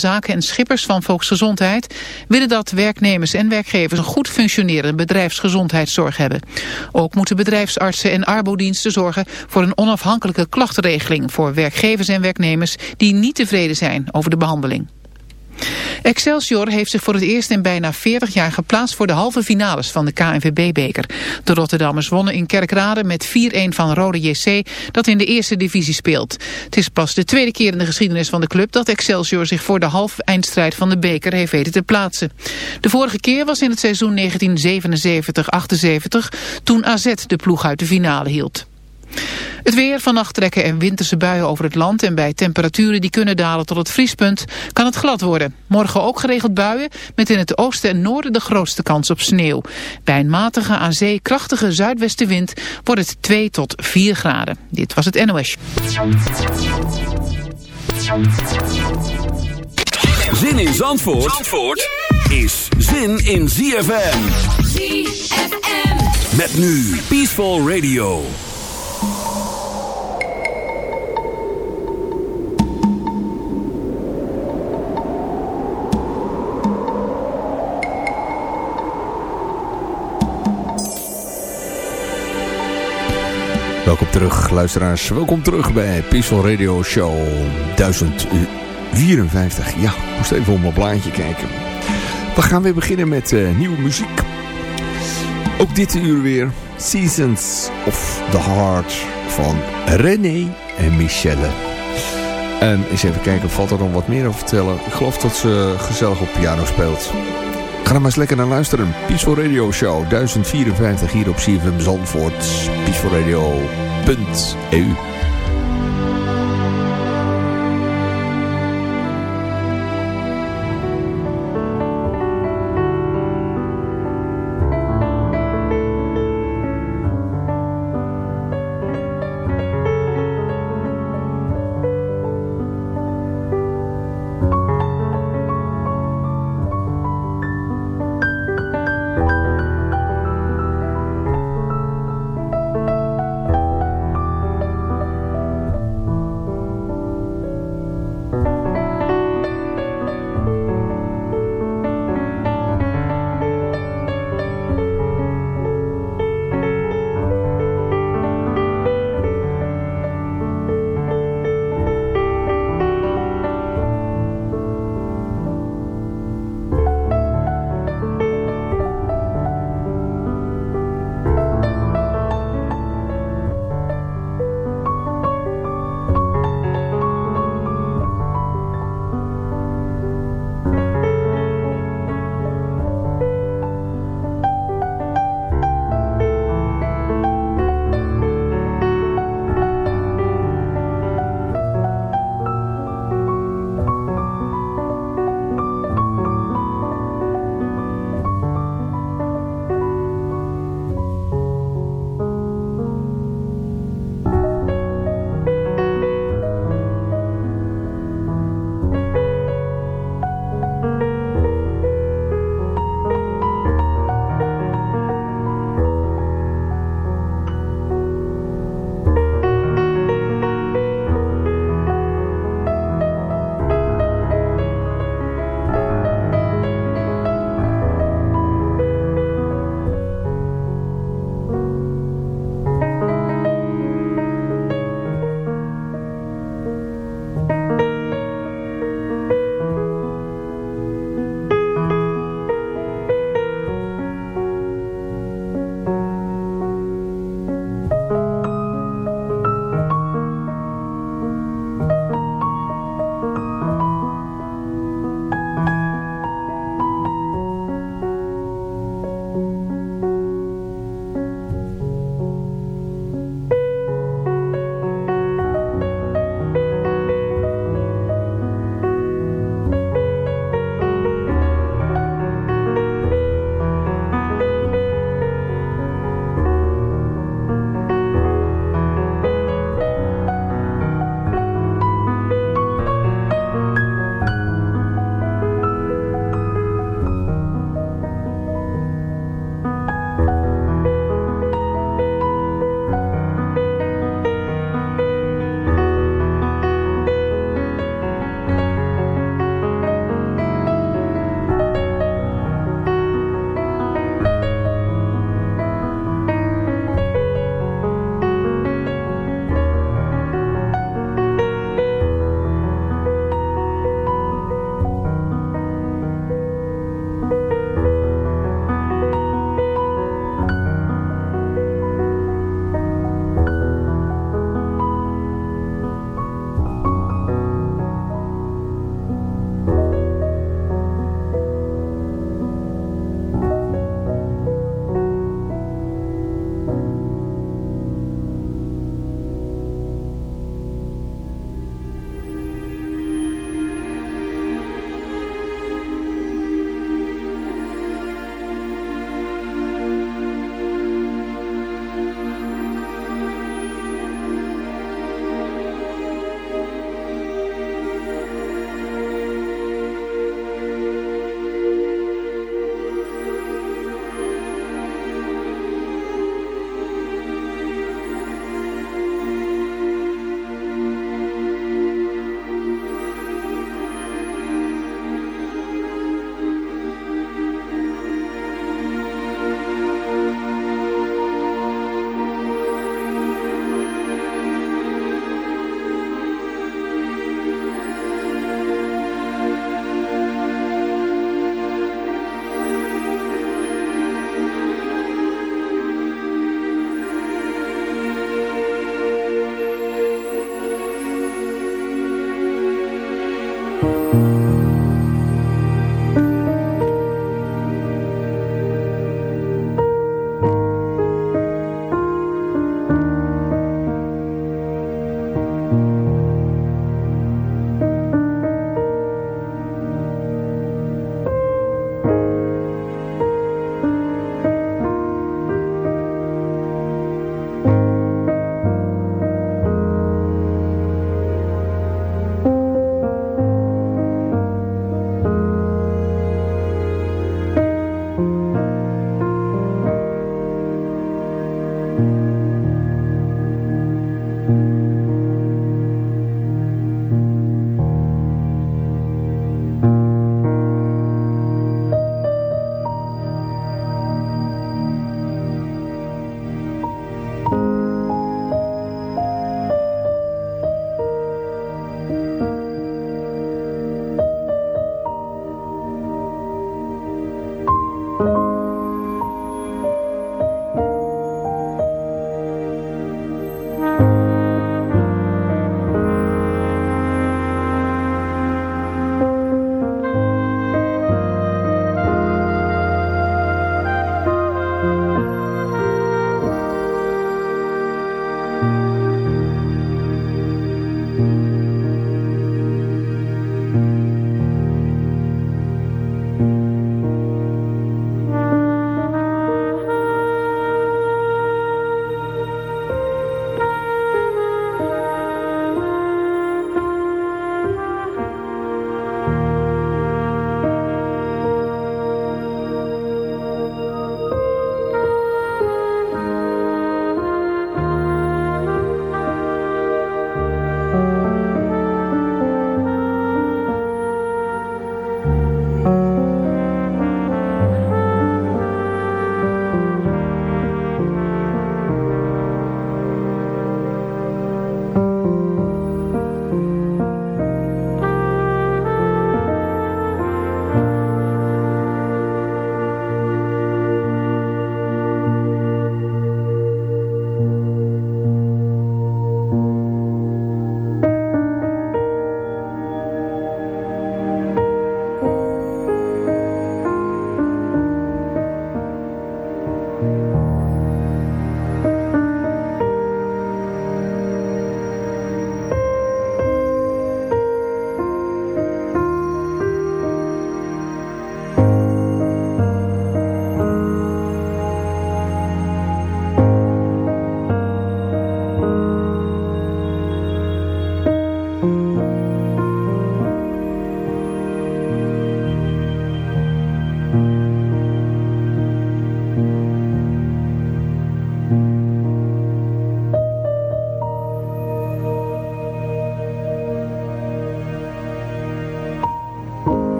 Zaken en Schippers van Volksgezondheid willen dat werknemers en werkgevers een goed functionerende bedrijfsgezondheidszorg hebben. Ook moeten bedrijfsartsen en arbodiensten zorgen voor een onafhankelijke klachtenregeling voor werkgevers en werknemers die niet tevreden zijn over de behandeling. Excelsior heeft zich voor het eerst in bijna 40 jaar geplaatst voor de halve finales van de KNVB-beker. De Rotterdammers wonnen in Kerkrade met 4-1 van Rode JC dat in de eerste divisie speelt. Het is pas de tweede keer in de geschiedenis van de club dat Excelsior zich voor de halve eindstrijd van de beker heeft weten te plaatsen. De vorige keer was in het seizoen 1977-78 toen AZ de ploeg uit de finale hield. Het weer, vannacht trekken er winterse buien over het land en bij temperaturen die kunnen dalen tot het vriespunt kan het glad worden. Morgen ook geregeld buien met in het oosten en noorden de grootste kans op sneeuw. Bij een matige aan zee krachtige zuidwestenwind wordt het 2 tot 4 graden. Dit was het NOS. Zin in Zandvoort, Zandvoort is zin in ZFM. ZFM. Met nu Peaceful Radio. Welkom terug, luisteraars. Welkom terug bij Peaceful Radio Show 1054. Ja, moest even op mijn blaadje kijken. We gaan weer beginnen met uh, nieuwe muziek. Ook dit uur weer Seasons of the Heart van René en Michelle. En eens even kijken, valt er nog wat meer over vertellen? Ik geloof dat ze gezellig op piano speelt. Ga er maar eens lekker naar luisteren. Peaceful Radio Show 1054 hier op CFM Zandvoort. peacefulradio.eu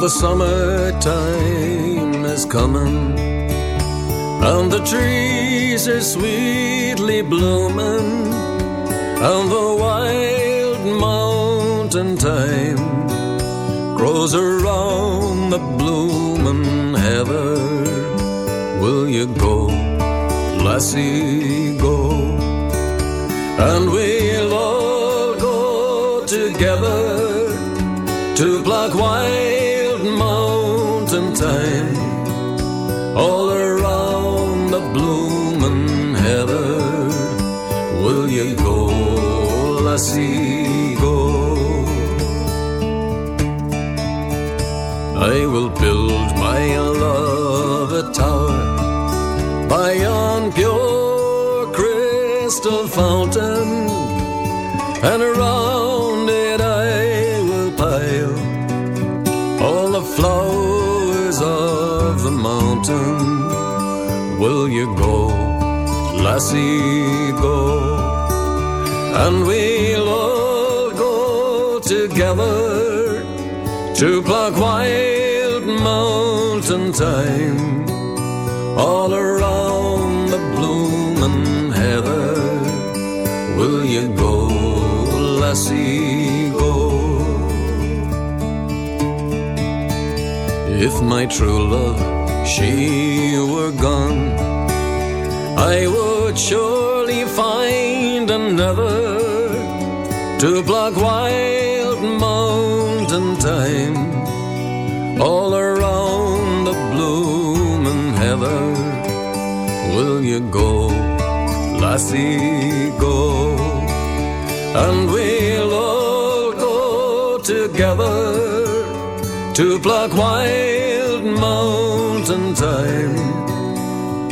the summertime is coming And the trees are sweetly blooming And the wild mountain thyme Grows around the blooming heather. Will you go, lassie, go? And we'll all go together go? I will build my love a tower by yon pure crystal fountain and around it I will pile all the flowers of the mountain. Will you go, lassie, go? And go together to pluck wild mountain thyme all around the bloomin' heather. Will you go, lassie, go? If my true love, she were gone, I would surely find another to pluck wild mountain time all around the bloomin' heather. Will you go, lassie, go? And we'll all go together to pluck wild mountain thyme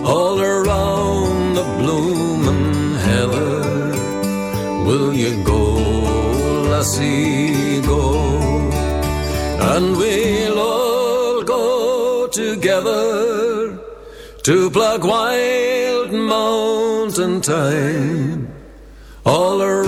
all around the bloomin' heather. Will you go, lassie, go? And we'll all go together to pluck wild mountain thyme all around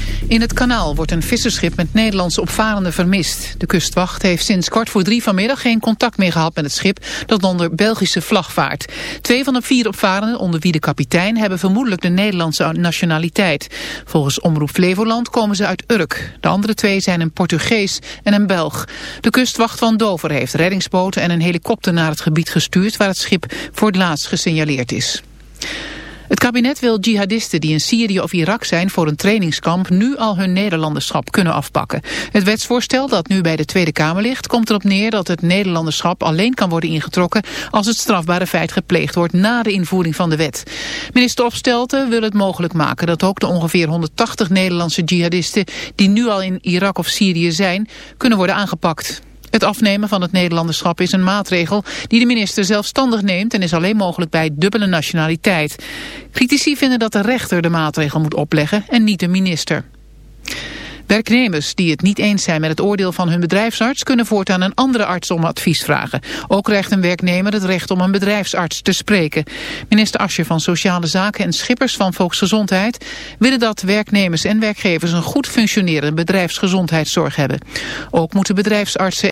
In het kanaal wordt een visserschip met Nederlandse opvarenden vermist. De kustwacht heeft sinds kwart voor drie vanmiddag geen contact meer gehad met het schip dat onder Belgische vlag vaart. Twee van de vier opvarenden, onder wie de kapitein, hebben vermoedelijk de Nederlandse nationaliteit. Volgens Omroep Flevoland komen ze uit Urk. De andere twee zijn een Portugees en een Belg. De kustwacht van Dover heeft reddingsboten en een helikopter naar het gebied gestuurd waar het schip voor het laatst gesignaleerd is. Het kabinet wil jihadisten die in Syrië of Irak zijn voor een trainingskamp nu al hun Nederlanderschap kunnen afpakken. Het wetsvoorstel dat nu bij de Tweede Kamer ligt komt erop neer dat het Nederlanderschap alleen kan worden ingetrokken als het strafbare feit gepleegd wordt na de invoering van de wet. Minister Opstelten wil het mogelijk maken dat ook de ongeveer 180 Nederlandse jihadisten die nu al in Irak of Syrië zijn kunnen worden aangepakt. Het afnemen van het Nederlanderschap is een maatregel die de minister zelfstandig neemt en is alleen mogelijk bij dubbele nationaliteit. Critici vinden dat de rechter de maatregel moet opleggen en niet de minister. Werknemers die het niet eens zijn met het oordeel van hun bedrijfsarts... kunnen voortaan een andere arts om advies vragen. Ook krijgt een werknemer het recht om een bedrijfsarts te spreken. Minister Asje van Sociale Zaken en Schippers van Volksgezondheid... willen dat werknemers en werkgevers een goed functionerende bedrijfsgezondheidszorg hebben. Ook moeten bedrijfsartsen